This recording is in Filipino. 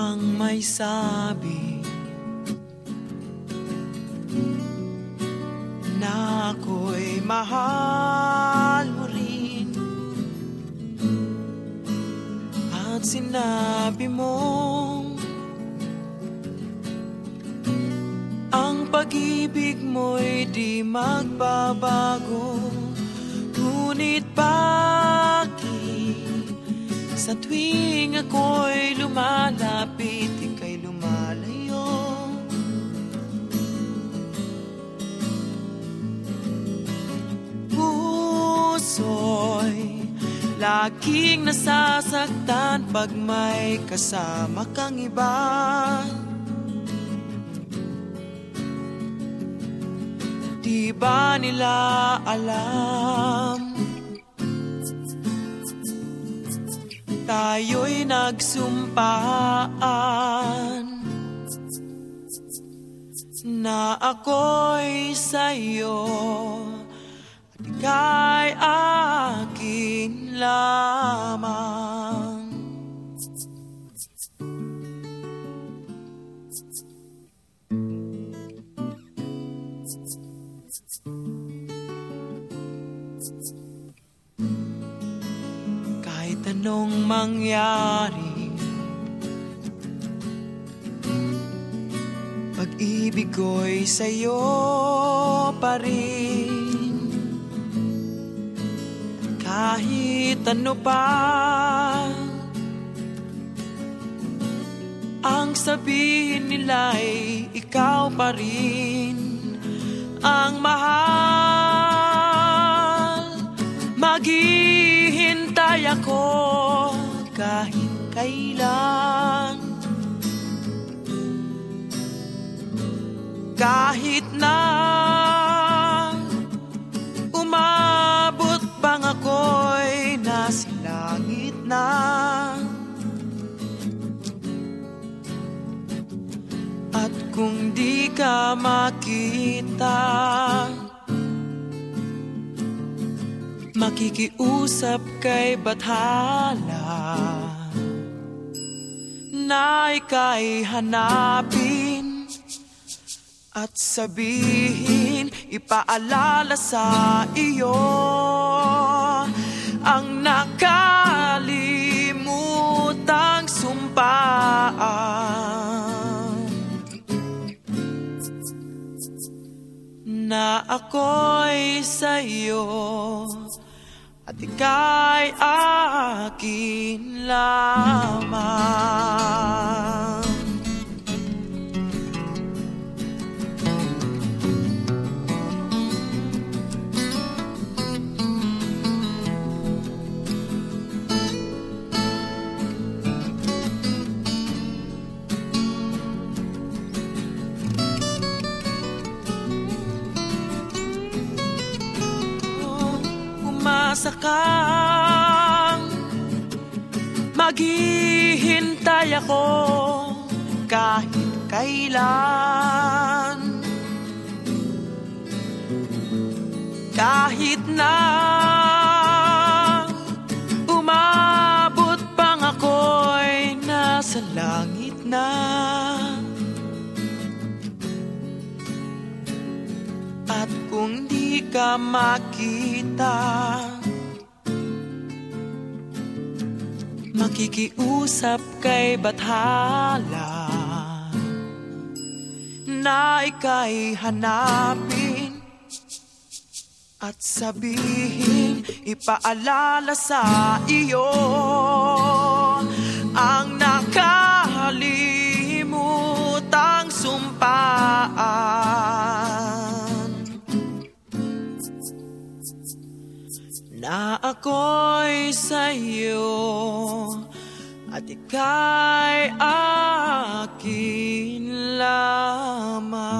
Ang may sabi. Na ako'y mahal mo rin. At sinabi mong Ang pag-ibig mo'y di magbabago. Ngunit bakit Sa tuwing ako'y lumalapit Ika'y lumalayo. Puso'y laging nasasaktan Pag may kasama kang iba. Di ba nila alam Tayo'y nagsumpaan. Na ako'y sa'yo At ika'y akin lamang anong mangyari? Pag-ibig ko'y sa'yo pa rin. Kahit ano pa Ang sabihin nila'y ikaw pa rin. Ang mahal Maghihintay ako kahit kailan. Kahit na umabot bang ako'y nasa langit na At kung di ka makita Makikiusap kay Bathala Na ika'y hanapin At sabihin Ipaalala sa iyo Ang nakalimutang sumpaan Na ako'y sa'yo ika'y akin lamang umasa kang Maghihintay ako kahit kailan. Kahit na umabot pang ako'y nasa langit na. At kung di ka makita Makikiusap kay Bathala Na ika'y hanapin At sabihin Ipaalala sa iyo Ang Na ako'y sa'yo At ika'y akin lamang